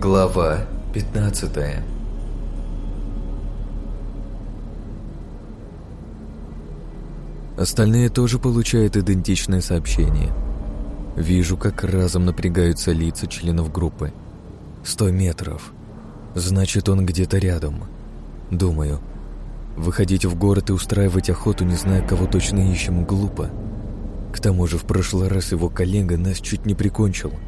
Глава 15 Остальные тоже получают идентичное сообщение. Вижу, как разом напрягаются лица членов группы. Сто метров. Значит, он где-то рядом. Думаю, выходить в город и устраивать охоту, не зная, кого точно ищем, глупо. К тому же в прошлый раз его коллега нас чуть не прикончил –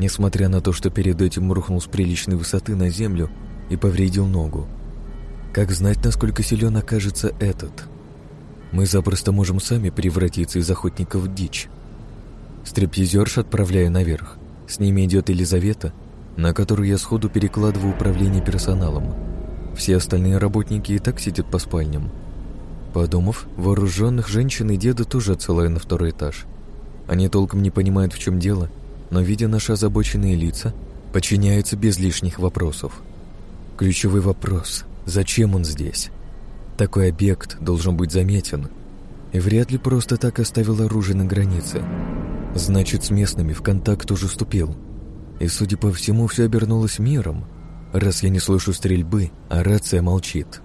несмотря на то, что перед этим рухнул с приличной высоты на землю и повредил ногу. Как знать, насколько силен окажется этот? Мы запросто можем сами превратиться из охотников в дичь. Стриптизерш отправляю наверх. С ними идет Елизавета, на которую я сходу перекладываю управление персоналом. Все остальные работники и так сидят по спальням. Подумав, вооруженных женщин и деда тоже отсылаю на второй этаж. Они толком не понимают, в чем дело, но, видя наши озабоченные лица, подчиняются без лишних вопросов. Ключевой вопрос – зачем он здесь? Такой объект должен быть заметен, и вряд ли просто так оставил оружие на границе. Значит, с местными в контакт уже ступил. И, судя по всему, все обернулось миром, раз я не слышу стрельбы, а рация молчит.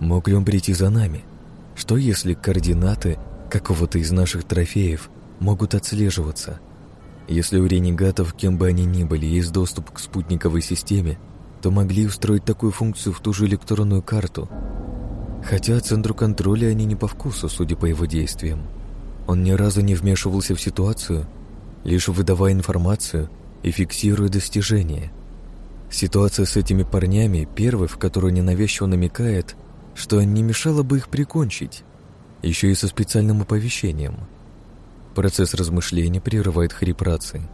Мог ли он прийти за нами? Что если координаты какого-то из наших трофеев могут отслеживаться – если у ренегатов, кем бы они ни были, есть доступ к спутниковой системе, то могли устроить такую функцию в ту же электронную карту. Хотя центру контроля они не по вкусу, судя по его действиям. Он ни разу не вмешивался в ситуацию, лишь выдавая информацию и фиксируя достижения. Ситуация с этими парнями, первой, в которую ненавязчиво намекает, что не мешало бы их прикончить, еще и со специальным оповещением – Процесс размышления прерывает хрип рации.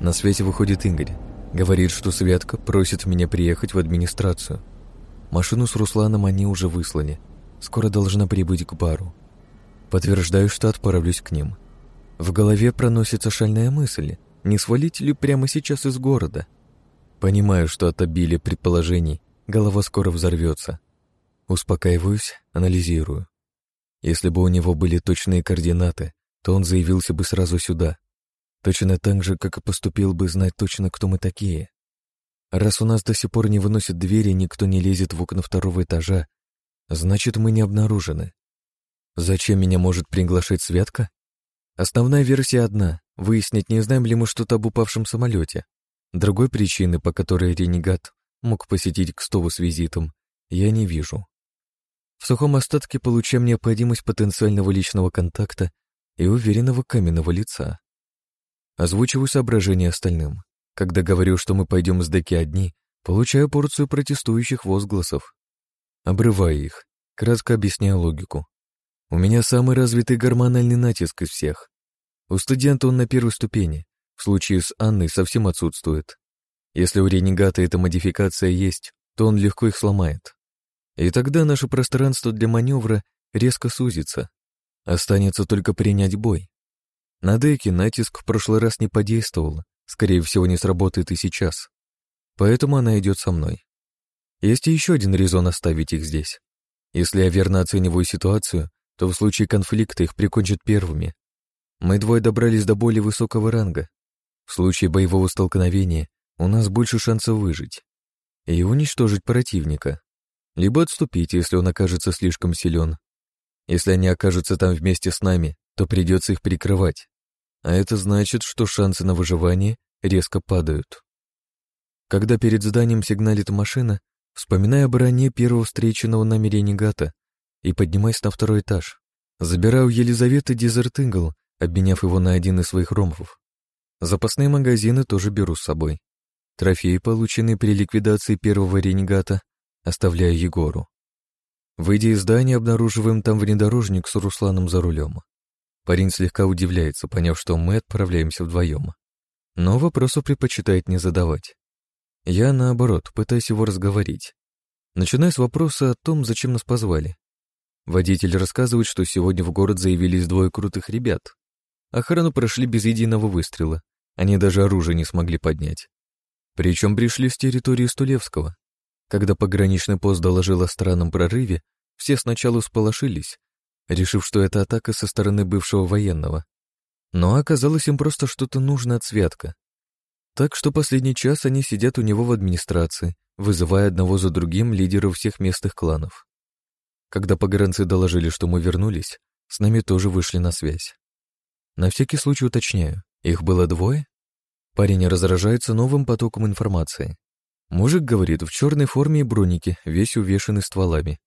На свете выходит Игорь. Говорит, что Светка просит меня приехать в администрацию. Машину с Русланом они уже выслали. Скоро должна прибыть к бару. Подтверждаю, что отправлюсь к ним. В голове проносится шальная мысль, не свалить ли прямо сейчас из города. Понимаю, что от обилия предположений голова скоро взорвется. Успокаиваюсь, анализирую. Если бы у него были точные координаты, то он заявился бы сразу сюда. Точно так же, как и поступил бы знать точно, кто мы такие. Раз у нас до сих пор не выносят двери, никто не лезет в окна второго этажа, значит, мы не обнаружены. Зачем меня может приглашать Святка? Основная версия одна — выяснить, не знаем ли мы что-то об упавшем самолете. Другой причины, по которой ренегат мог посетить Кстову с визитом, я не вижу. В сухом остатке получаем необходимость потенциального личного контакта и уверенного каменного лица. Озвучиваю соображения остальным. Когда говорю, что мы пойдем с Деки одни, получаю порцию протестующих возгласов. Обрываю их, кратко объясняя логику. У меня самый развитый гормональный натиск из всех. У студента он на первой ступени, в случае с Анной совсем отсутствует. Если у ренегата эта модификация есть, то он легко их сломает. И тогда наше пространство для маневра резко сузится. Останется только принять бой. На деке натиск в прошлый раз не подействовал, скорее всего, не сработает и сейчас. Поэтому она идет со мной. Есть еще один резон оставить их здесь. Если я верно оцениваю ситуацию, то в случае конфликта их прикончат первыми. Мы двое добрались до более высокого ранга. В случае боевого столкновения у нас больше шансов выжить и уничтожить противника. Либо отступить, если он окажется слишком силен, если они окажутся там вместе с нами, то придется их прикрывать. А это значит, что шансы на выживание резко падают. Когда перед зданием сигналит машина, вспоминая о броне первого встреченного нами ренегата и поднимаясь на второй этаж, забираю Елизаветы Дезерт Игл, обменяв его на один из своих ромбов. Запасные магазины тоже беру с собой. Трофеи, полученные при ликвидации первого ренегата, оставляю Егору. Выйдя из здания, обнаруживаем там внедорожник с Русланом за рулем. Парень слегка удивляется, поняв, что мы отправляемся вдвоем. Но вопросу предпочитает не задавать. Я, наоборот, пытаюсь его разговорить. Начиная с вопроса о том, зачем нас позвали. Водитель рассказывает, что сегодня в город заявились двое крутых ребят. Охрану прошли без единого выстрела. Они даже оружие не смогли поднять. Причем пришли с территории Стулевского. Когда пограничный пост доложил о странном прорыве, все сначала всполошились, решив, что это атака со стороны бывшего военного. Но оказалось им просто что-то нужно от святка. Так что последний час они сидят у него в администрации, вызывая одного за другим лидеров всех местных кланов. Когда погранцы доложили, что мы вернулись, с нами тоже вышли на связь. На всякий случай уточняю, их было двое? Парень разражается новым потоком информации. Мужик говорит в черной форме и бронике, весь увешанный стволами.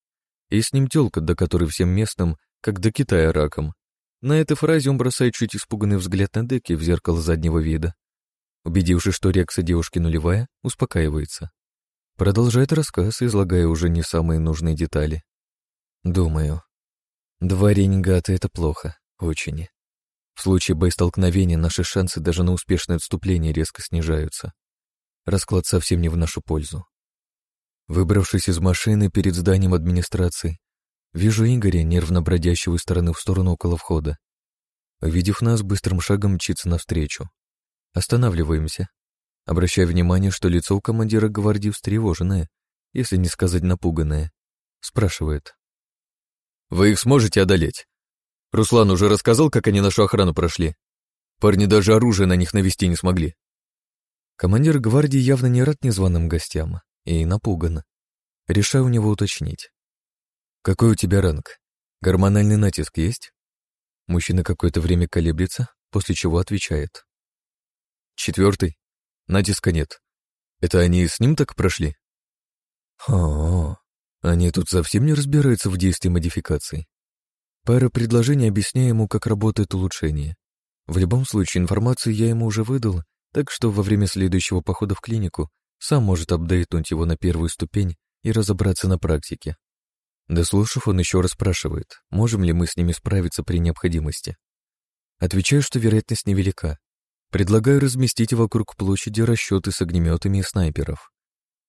И с ним тёлка, до которой всем местным, как до Китая раком. На этой фразе он бросает чуть испуганный взгляд на Деки в зеркало заднего вида. Убедившись, что реакция девушки нулевая, успокаивается. Продолжает рассказ, излагая уже не самые нужные детали. Думаю. Два ренегата — это плохо. Очень. В случае боестолкновения наши шансы даже на успешное отступление резко снижаются. Расклад совсем не в нашу пользу. Выбравшись из машины перед зданием администрации, вижу Игоря, нервно бродящего из стороны в сторону около входа. Увидев нас, быстрым шагом мчится навстречу. Останавливаемся. Обращая внимание, что лицо у командира гвардии встревоженное, если не сказать напуганное. Спрашивает. «Вы их сможете одолеть? Руслан уже рассказал, как они нашу охрану прошли? Парни даже оружие на них навести не смогли». Командир гвардии явно не рад незваным гостям и напуган. Решаю у него уточнить. «Какой у тебя ранг? Гормональный натиск есть?» Мужчина какое-то время колеблется, после чего отвечает. Четвертый. Натиска нет. Это они с ним так прошли? О, они тут совсем не разбираются в действии модификаций. Пара предложений объясняя ему, как работает улучшение. В любом случае, информацию я ему уже выдал, так что во время следующего похода в клинику сам может апдейтнуть его на первую ступень и разобраться на практике. Дослушав, он еще раз спрашивает, можем ли мы с ними справиться при необходимости. Отвечаю, что вероятность невелика, Предлагаю разместить вокруг площади расчеты с огнеметами и снайперов.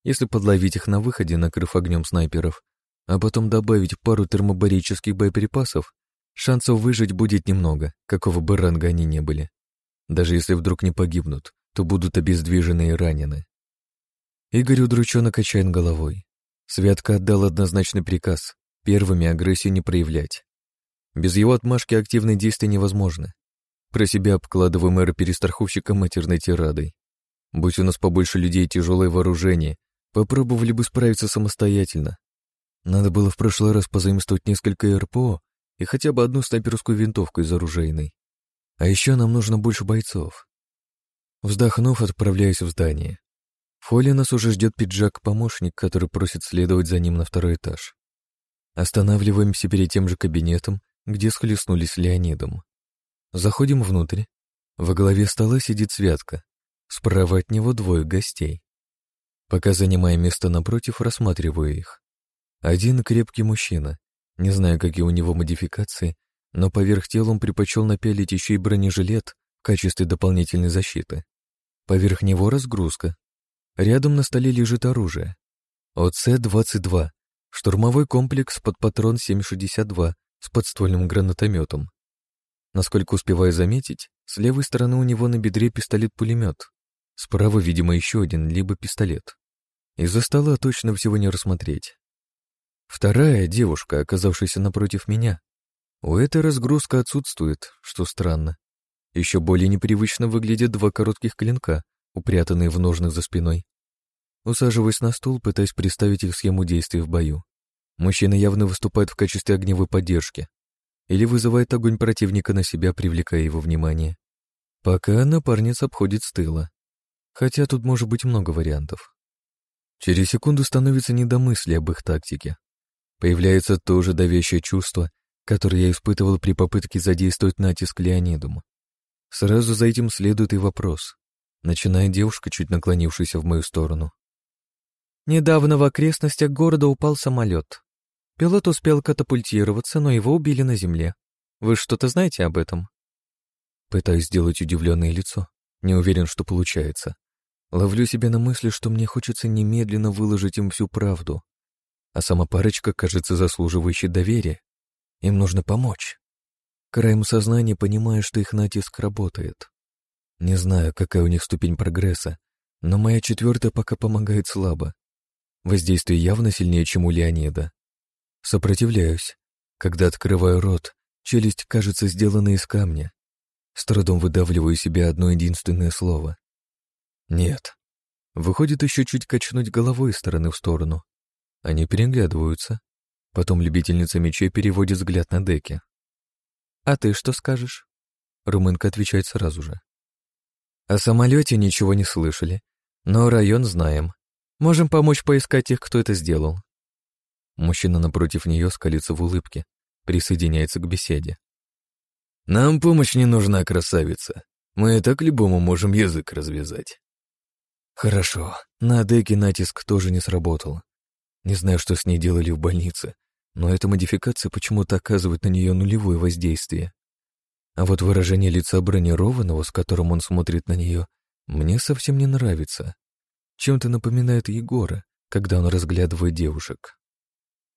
Если подловить их на выходе, накрыв огнем снайперов, а потом добавить пару термобарических боеприпасов, шансов выжить будет немного, какого бы ранга они не были. Даже если вдруг не погибнут, то будут обездвижены и ранены. Игорь удрученно качает головой. Святка отдал однозначный приказ — первыми агрессию не проявлять. Без его отмашки активные действия невозможны. Про себя обкладываю мэра перестраховщика матерной тирадой. Будь у нас побольше людей тяжелое вооружение, попробовали бы справиться самостоятельно. Надо было в прошлый раз позаимствовать несколько РПО и хотя бы одну снайперскую винтовку из оружейной. А еще нам нужно больше бойцов. Вздохнув, отправляюсь в здание. В холле нас уже ждет пиджак-помощник, который просит следовать за ним на второй этаж. Останавливаемся перед тем же кабинетом, где схлестнулись с Леонидом. Заходим внутрь. Во главе стола сидит Святка. Справа от него двое гостей. Пока занимая место напротив, рассматриваю их. Один крепкий мужчина. Не знаю, какие у него модификации, но поверх тела он предпочел напялить еще и бронежилет в качестве дополнительной защиты. Поверх него разгрузка. Рядом на столе лежит оружие. ОЦ-22, штурмовой комплекс под патрон 7,62 с подствольным гранатометом. Насколько успеваю заметить, с левой стороны у него на бедре пистолет-пулемет. Справа, видимо, еще один, либо пистолет. Из-за стола точно всего не рассмотреть. Вторая девушка, оказавшаяся напротив меня. У этой разгрузка отсутствует, что странно. Еще более непривычно выглядят два коротких клинка, упрятанные в ножнах за спиной. Усаживаясь на стул, пытаясь представить их схему действий в бою. Мужчина явно выступает в качестве огневой поддержки, или вызывает огонь противника на себя, привлекая его внимание. Пока напарница обходит с тыла. Хотя тут может быть много вариантов. Через секунду становится не до мысли об их тактике. Появляется то же давящее чувство, которое я испытывал при попытке задействовать натиск Леонидум. Сразу за этим следует и вопрос. Начинает девушка, чуть наклонившаяся в мою сторону. Недавно в окрестностях города упал самолет. Пилот успел катапультироваться, но его убили на земле. Вы что-то знаете об этом? Пытаюсь сделать удивленное лицо. Не уверен, что получается. Ловлю себя на мысли, что мне хочется немедленно выложить им всю правду. А сама парочка кажется заслуживающей доверия. Им нужно помочь. Краем сознания понимаю, что их натиск работает. Не знаю, какая у них ступень прогресса, но моя четвертая пока помогает слабо. Воздействие явно сильнее, чем у Леонида. Сопротивляюсь. Когда открываю рот, челюсть кажется сделанной из камня. С трудом выдавливаю себе одно единственное слово. Нет. Выходит еще чуть качнуть головой из стороны в сторону. Они переглядываются. Потом любительница мечей переводит взгляд на деки. «А ты что скажешь?» Румынка отвечает сразу же. «О самолете ничего не слышали, но район знаем. Можем помочь поискать тех, кто это сделал». Мужчина напротив нее скалится в улыбке, присоединяется к беседе. «Нам помощь не нужна, красавица. Мы и так любому можем язык развязать». «Хорошо. На Деке натиск тоже не сработал. Не знаю, что с ней делали в больнице, но эта модификация почему-то оказывает на нее нулевое воздействие. А вот выражение лица бронированного, с которым он смотрит на нее, мне совсем не нравится. Чем-то напоминает Егора, когда он разглядывает девушек.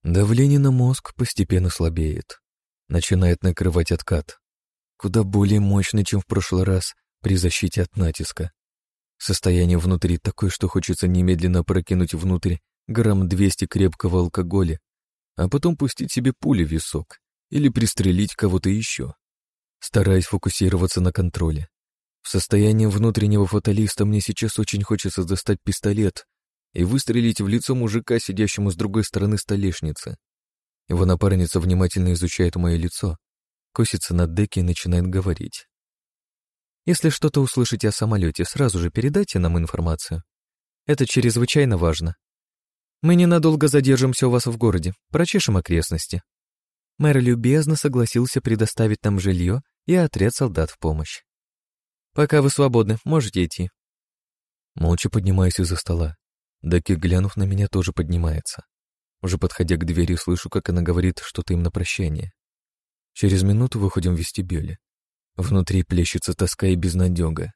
Давление на мозг постепенно слабеет. Начинает накрывать откат. Куда более мощный, чем в прошлый раз при защите от натиска. Состояние внутри такое, что хочется немедленно прокинуть внутрь грамм 200 крепкого алкоголя, а потом пустить себе пули в висок или пристрелить кого-то еще. Стараясь фокусироваться на контроле. В состоянии внутреннего фаталиста мне сейчас очень хочется достать пистолет и выстрелить в лицо мужика, сидящему с другой стороны столешницы. Его напарница внимательно изучает мое лицо, косится на деке и начинает говорить. «Если что-то услышите о самолете, сразу же передайте нам информацию. Это чрезвычайно важно. Мы ненадолго задержимся у вас в городе, прочешем окрестности». Мэр любезно согласился предоставить нам жилье и отряд солдат в помощь. «Пока вы свободны, можете идти». Молча поднимаюсь из-за стола. Даки, глянув на меня, тоже поднимается. Уже подходя к двери, слышу, как она говорит что-то им на прощание. Через минуту выходим в вестибюле. Внутри плещется тоска и безнадега.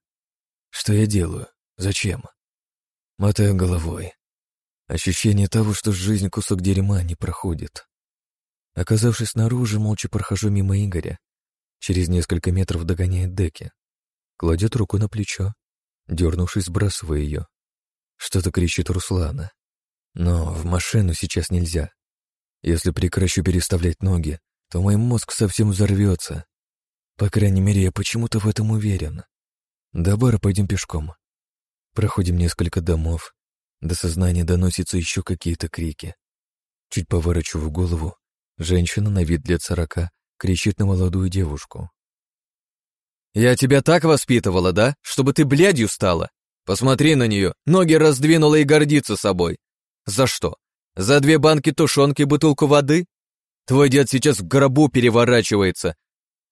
Что я делаю? Зачем? Мотаю головой. Ощущение того, что жизнь кусок дерьма не проходит. Оказавшись снаружи, молча прохожу мимо Игоря. Через несколько метров догоняет Деки. Кладет руку на плечо, дернувшись, сбрасывая ее. Что-то кричит Руслана. Но в машину сейчас нельзя. Если прекращу переставлять ноги, то мой мозг совсем взорвется. По крайней мере, я почему-то в этом уверен. До бара пойдем пешком. Проходим несколько домов. До сознания доносятся еще какие-то крики. Чуть поворачиваю голову. Женщина на вид лет сорока кричит на молодую девушку. «Я тебя так воспитывала, да? Чтобы ты блядью стала? Посмотри на нее, ноги раздвинула и гордится собой. За что? За две банки тушенки и бутылку воды? Твой дед сейчас в гробу переворачивается.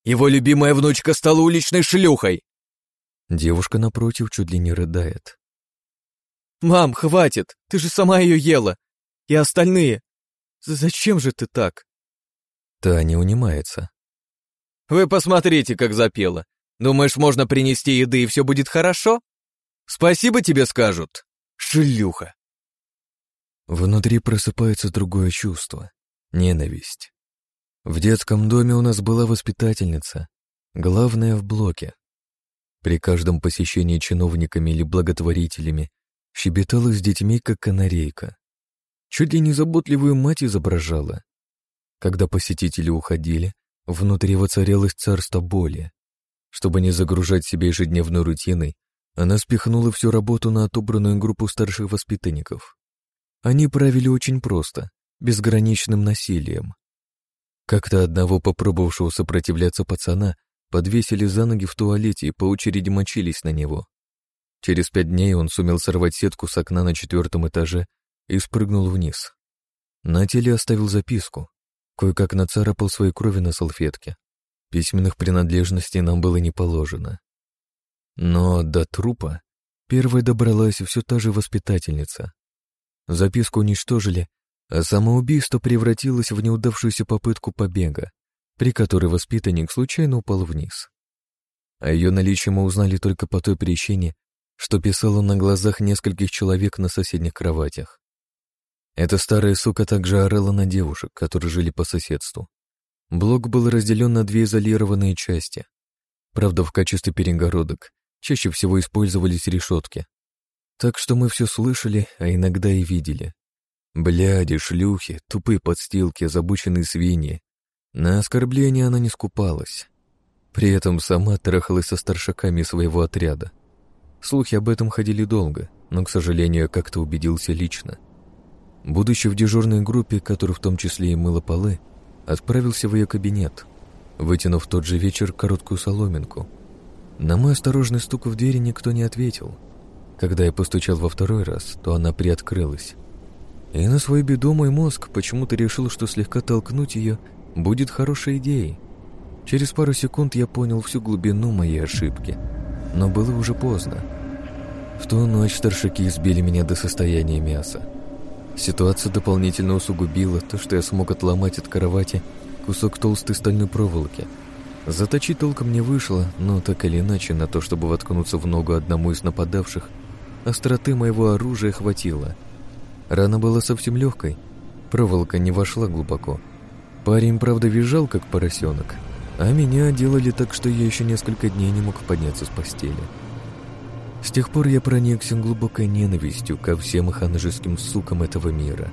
Его любимая внучка стала уличной шлюхой. Девушка напротив чуть ли не рыдает. «Мам, хватит! Ты же сама ее ела! И остальные! Зачем же ты так?» Та не унимается. «Вы посмотрите, как запела! Думаешь, можно принести еды и все будет хорошо? Спасибо тебе скажут, шлюха. Внутри просыпается другое чувство — ненависть. В детском доме у нас была воспитательница, главная в блоке. При каждом посещении чиновниками или благотворителями щебетала с детьми, как канарейка. Чуть ли не заботливую мать изображала. Когда посетители уходили, внутри воцарялось царство боли. Чтобы не загружать себя ежедневной рутиной, она спихнула всю работу на отобранную группу старших воспитанников. Они правили очень просто, безграничным насилием. Как-то одного попробовавшего сопротивляться пацана подвесили за ноги в туалете и по очереди мочились на него. Через пять дней он сумел сорвать сетку с окна на четвертом этаже и спрыгнул вниз. На теле оставил записку. Кое-как нацарапал своей крови на салфетке. Письменных принадлежностей нам было не положено. Но до трупа первой добралась все та же воспитательница. Записку уничтожили, а самоубийство превратилось в неудавшуюся попытку побега, при которой воспитанник случайно упал вниз. О ее наличии мы узнали только по той причине, что писала на глазах нескольких человек на соседних кроватях. Эта старая сука также орала на девушек, которые жили по соседству. Блок был разделен на две изолированные части. Правда, в качестве перегородок чаще всего использовались решетки. Так что мы все слышали, а иногда и видели. Бляди, шлюхи, тупые подстилки, озабоченные свиньи. На оскорбления она не скупалась. При этом сама трахалась со старшаками своего отряда. Слухи об этом ходили долго, но, к сожалению, как-то убедился лично. Будучи в дежурной группе, которая в том числе и мыла полы, отправился в ее кабинет, вытянув тот же вечер короткую соломинку. На мой осторожный стук в двери никто не ответил. Когда я постучал во второй раз, то она приоткрылась. И на свою беду мой мозг почему-то решил, что слегка толкнуть ее будет хорошей идеей. Через пару секунд я понял всю глубину моей ошибки, но было уже поздно. В ту ночь старшаки избили меня до состояния мяса. Ситуацию дополнительно усугубило то, что я смог отломать от кровати кусок толстой стальной проволоки. Заточить толком не вышло, но так или иначе на то, чтобы воткнуться в ногу одному из нападавших, остроты моего оружия хватило. Рана была совсем легкой, проволока не вошла глубоко. Парень, правда, визжал, как поросенок, а меня делали так, что я еще несколько дней не мог подняться с постели. С тех пор я проникся глубокой ненавистью ко всем ханжеским сукам этого мира.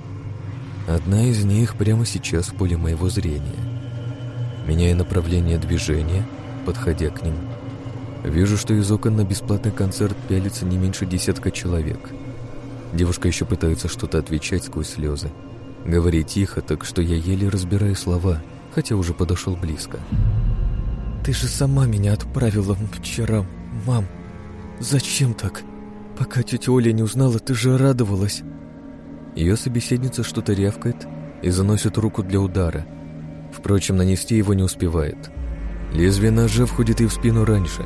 Одна из них прямо сейчас в поле моего зрения. Меняя направление движения, подходя к ним, вижу, что из окон на бесплатный концерт пялится не меньше десятка человек. Девушка еще пытается что-то отвечать сквозь слезы. Говорит тихо, так что я еле разбираю слова, хотя уже подошел близко. «Ты же сама меня отправила вчера, мам!» «Зачем так? Пока тетя Оля не узнала, ты же радовалась». Ее собеседница что-то рявкает и заносит руку для удара. Впрочем, нанести его не успевает. Лезвие ножа входит ей в спину раньше.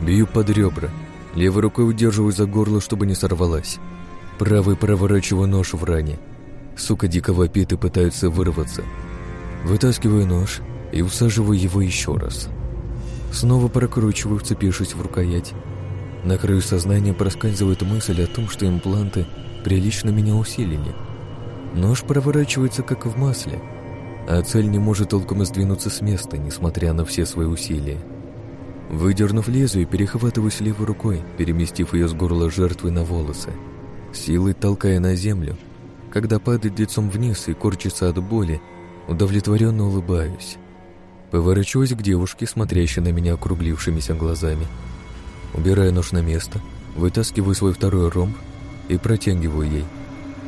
Бью под ребра. Левой рукой удерживаю за горло, чтобы не сорвалась. Правой проворачиваю нож в ране. Сука дико вопит и пытается вырваться. Вытаскиваю нож и усаживаю его еще раз. Снова прокручиваю, вцепившись в рукоять, на краю сознания проскальзывает мысль о том, что импланты прилично меня усилили. Нож проворачивается как в масле, а цель не может толком сдвинуться с места, несмотря на все свои усилия. Выдернув лезвие, перехватываюсь левой рукой, переместив ее с горла жертвы на волосы, силой толкая на землю. Когда падает лицом вниз и корчится от боли, удовлетворенно улыбаюсь. Поворачиваюсь к девушке, смотрящей на меня округлившимися глазами – Убираю нож на место, вытаскиваю свой второй ромб и протягиваю ей.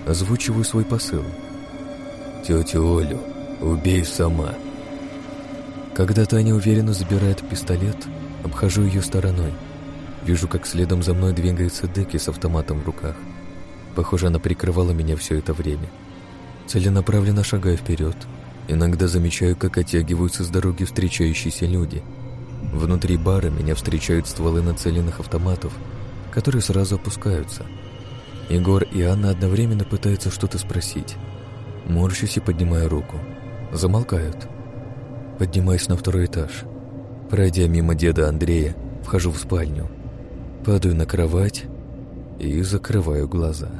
Озвучиваю свой посыл. «Тетю Олю, убей сама!» Когда Таня уверенно забирает пистолет, обхожу ее стороной. Вижу, как следом за мной двигается Деки с автоматом в руках. Похоже, она прикрывала меня все это время. Целенаправленно шагаю вперед. Иногда замечаю, как оттягиваются с дороги встречающиеся люди – Внутри бара меня встречают стволы нацеленных автоматов, которые сразу опускаются. Егор и Анна одновременно пытаются что-то спросить. Морщусь и поднимаю руку. Замолкают. Поднимаюсь на второй этаж. Пройдя мимо деда Андрея, вхожу в спальню. Падаю на кровать и закрываю глаза.